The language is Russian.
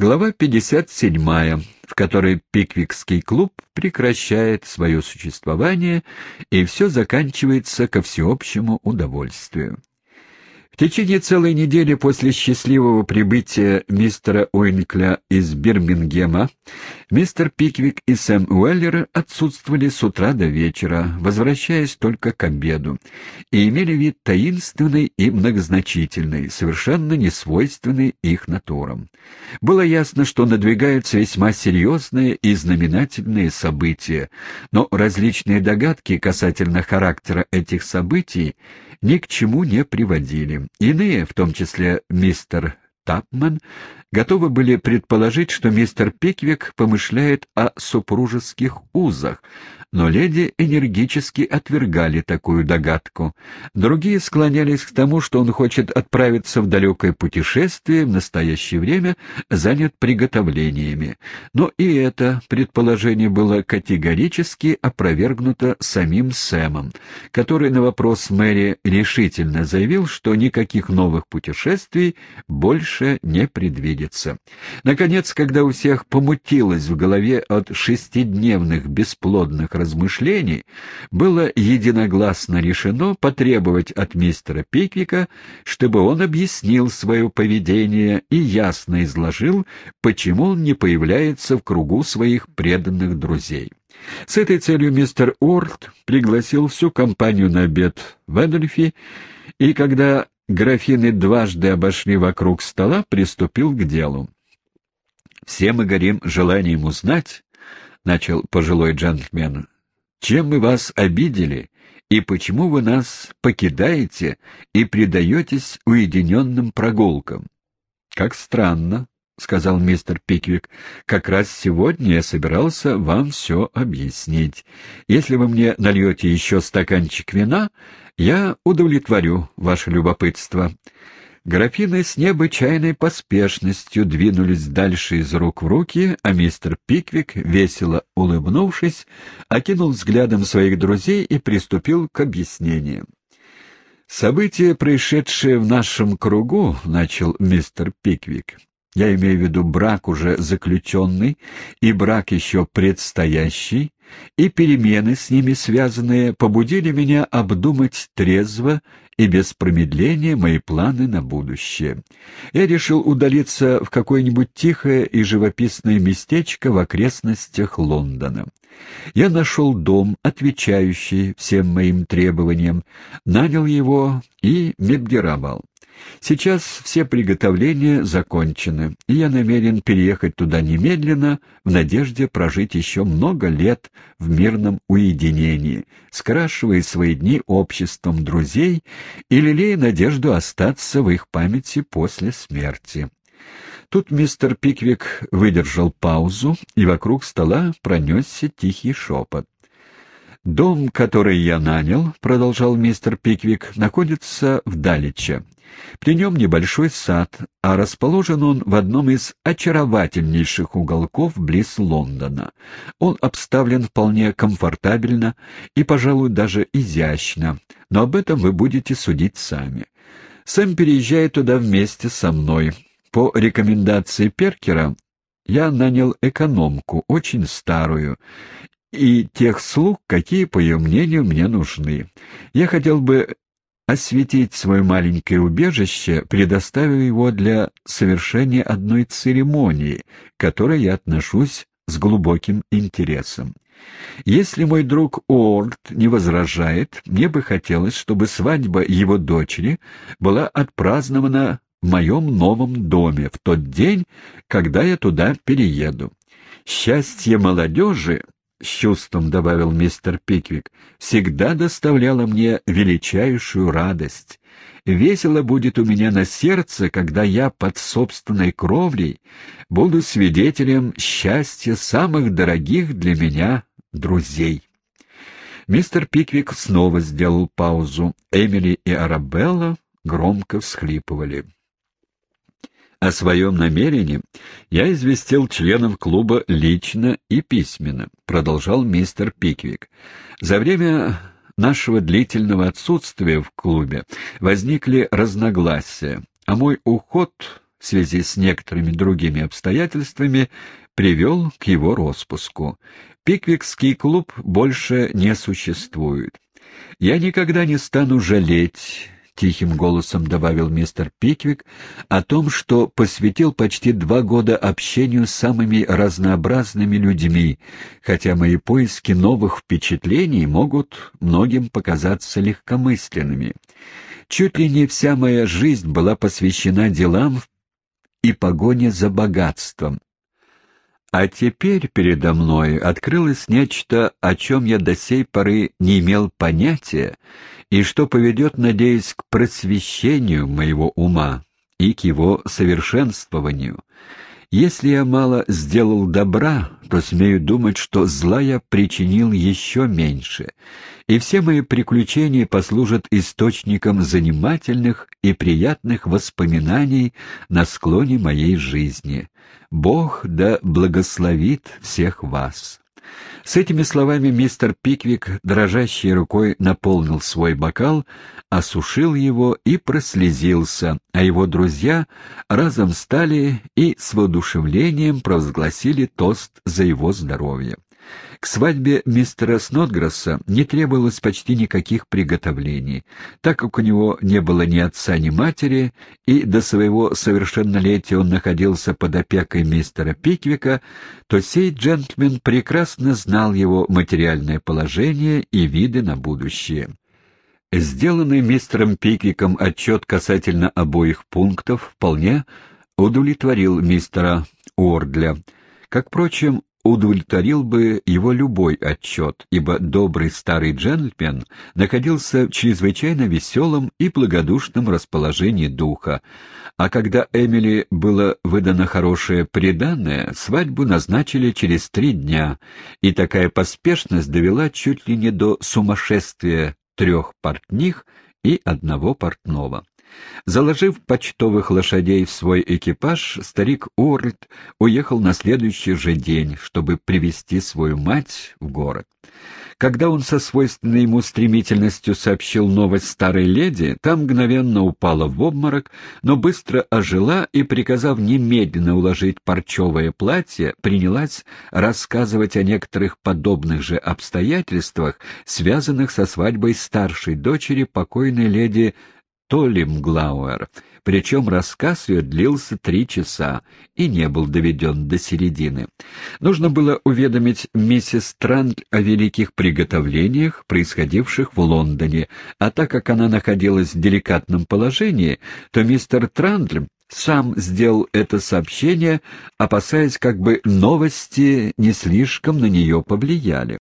Глава 57, в которой Пиквикский клуб прекращает свое существование, и все заканчивается ко всеобщему удовольствию. В течение целой недели после счастливого прибытия мистера Уинкля из Бирмингема мистер Пиквик и Сэм Уэллер отсутствовали с утра до вечера, возвращаясь только к обеду, и имели вид таинственный и многозначительный, совершенно несвойственный их натурам. Было ясно, что надвигаются весьма серьезные и знаменательные события, но различные догадки касательно характера этих событий ни к чему не приводили. Иные, в том числе мистер Тапман, готовы были предположить, что мистер Пиквик помышляет о супружеских узах, но леди энергически отвергали такую догадку. Другие склонялись к тому, что он хочет отправиться в далекое путешествие, в настоящее время занят приготовлениями. Но и это предположение было категорически опровергнуто самим Сэмом, который на вопрос Мэри решительно заявил, что никаких новых путешествий больше не предвидится. Наконец, когда у всех помутилось в голове от шестидневных бесплодных размышлений, было единогласно решено потребовать от мистера Пиквика, чтобы он объяснил свое поведение и ясно изложил, почему он не появляется в кругу своих преданных друзей. С этой целью мистер Уорд пригласил всю компанию на обед в Эдельфи, и когда графины дважды обошли вокруг стола, приступил к делу. «Все мы горим желанием узнать», — начал пожилой джентльмен, чем мы вас обидели и почему вы нас покидаете и предаетесь уединенным прогулкам? — Как странно, — сказал мистер Пиквик. — Как раз сегодня я собирался вам все объяснить. Если вы мне нальете еще стаканчик вина, я удовлетворю ваше любопытство. Графины с необычайной поспешностью двинулись дальше из рук в руки, а мистер Пиквик, весело улыбнувшись, окинул взглядом своих друзей и приступил к объяснениям. «События, происшедшие в нашем кругу, — начал мистер Пиквик, — я имею в виду брак уже заключенный и брак еще предстоящий, и перемены с ними связанные побудили меня обдумать трезво и без промедления мои планы на будущее. Я решил удалиться в какое-нибудь тихое и живописное местечко в окрестностях Лондона. Я нашел дом, отвечающий всем моим требованиям, нанял его и мебдировал. Сейчас все приготовления закончены, и я намерен переехать туда немедленно в надежде прожить еще много лет в мирном уединении, скрашивая свои дни обществом друзей и лелея надежду остаться в их памяти после смерти. Тут мистер Пиквик выдержал паузу, и вокруг стола пронесся тихий шепот. «Дом, который я нанял, — продолжал мистер Пиквик, — находится в Даличе. При нем небольшой сад, а расположен он в одном из очаровательнейших уголков близ Лондона. Он обставлен вполне комфортабельно и, пожалуй, даже изящно, но об этом вы будете судить сами. Сэм переезжает туда вместе со мной. По рекомендации Перкера я нанял экономку, очень старую, и тех слуг, какие, по ее мнению, мне нужны. Я хотел бы осветить свое маленькое убежище, предоставив его для совершения одной церемонии, к которой я отношусь с глубоким интересом. Если мой друг Уорд не возражает, мне бы хотелось, чтобы свадьба его дочери была отпразднована в моем новом доме в тот день, когда я туда перееду. Счастье молодежи — с чувством добавил мистер Пиквик, — всегда доставляла мне величайшую радость. Весело будет у меня на сердце, когда я под собственной кровлей буду свидетелем счастья самых дорогих для меня друзей. Мистер Пиквик снова сделал паузу. Эмили и Арабелла громко всхлипывали. О своем намерении я известил членов клуба лично и письменно, продолжал мистер Пиквик. За время нашего длительного отсутствия в клубе возникли разногласия, а мой уход в связи с некоторыми другими обстоятельствами привел к его распуску. Пиквикский клуб больше не существует. Я никогда не стану жалеть тихим голосом добавил мистер Пиквик, о том, что посвятил почти два года общению с самыми разнообразными людьми, хотя мои поиски новых впечатлений могут многим показаться легкомысленными. Чуть ли не вся моя жизнь была посвящена делам и погоне за богатством, а теперь передо мной открылось нечто, о чем я до сей поры не имел понятия, и что поведет, надеюсь, к просвещению моего ума и к его совершенствованию. Если я мало сделал добра, то смею думать, что зла я причинил еще меньше, и все мои приключения послужат источником занимательных и приятных воспоминаний на склоне моей жизни. Бог да благословит всех вас. С этими словами мистер Пиквик дрожащей рукой наполнил свой бокал, осушил его и прослезился, а его друзья разом встали и с воодушевлением провозгласили тост за его здоровье. К свадьбе мистера Снотгресса не требовалось почти никаких приготовлений, так как у него не было ни отца, ни матери, и до своего совершеннолетия он находился под опекой мистера Пиквика, то сей джентльмен прекрасно знал его материальное положение и виды на будущее. Сделанный мистером Пиквиком отчет касательно обоих пунктов вполне удовлетворил мистера Уордля. Как, впрочем, удовлетворил бы его любой отчет, ибо добрый старый джентльмен находился в чрезвычайно веселом и благодушном расположении духа, а когда Эмили было выдано хорошее приданное, свадьбу назначили через три дня, и такая поспешность довела чуть ли не до сумасшествия трех портних и одного портного. Заложив почтовых лошадей в свой экипаж, старик Уорльд уехал на следующий же день, чтобы привести свою мать в город. Когда он со свойственной ему стремительностью сообщил новость старой леди, та мгновенно упала в обморок, но быстро ожила и, приказав немедленно уложить парчевое платье, принялась рассказывать о некоторых подобных же обстоятельствах, связанных со свадьбой старшей дочери покойной леди Толли Мглауэр, причем рассказ ее длился три часа и не был доведен до середины. Нужно было уведомить миссис Трандль о великих приготовлениях, происходивших в Лондоне, а так как она находилась в деликатном положении, то мистер Трандль сам сделал это сообщение, опасаясь, как бы новости не слишком на нее повлияли.